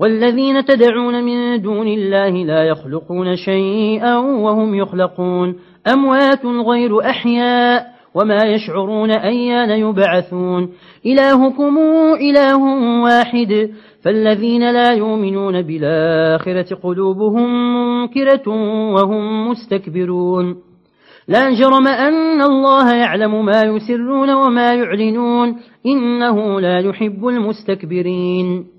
والذين تدعون من دون الله لا يخلقون شيئا وهم يخلقون. أموات غير أحياء وما يشعرون أيان يبعثون. إلهكم إله واحد. فالذين لا يؤمنون بالآخرة قلوبهم منكرة وهم مستكبرون. لا جرم أن الله يعلم ما يسرون وما يعلنون. إنه لا يحب المستكبرين.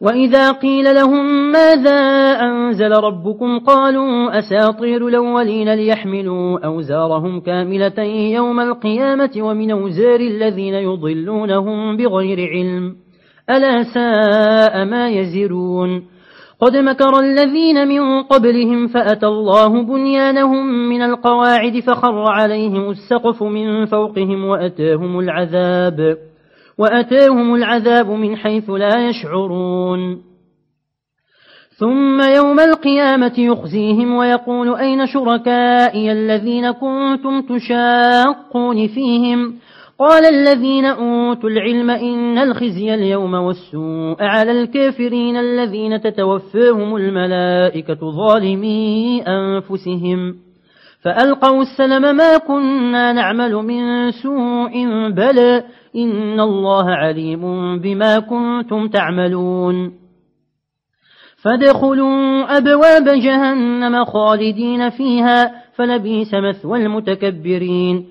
وإذا قيل لهم ماذا أنزل ربكم قالوا أساطير الأولين ليحملوا أوزارهم كاملة يوم القيامة ومن أوزار الذين يضلونهم بغير علم ألا ساء ما يزرون قد مكر الذين من قبلهم فأتى الله بنيانهم من القواعد فخر عليهم السقف من فوقهم وأتاهم العذاب وأتاهم العذاب من حيث لا يشعرون. ثم يوم القيامة يخزيهم ويقول أين شركائي الذين كنتم تشاقون فيهم؟ قال الذين أوتوا العلم إن الخزي اليوم والسوء على الكافرين الذين تتوفاهم الملائكة ظالمي أنفسهم. فألقوا السلم ما كنا نعمل من سوء بل إن الله عليم بما كنتم تعملون فادخلوا أبواب جهنم خالدين فيها فلبيس مثوى المتكبرين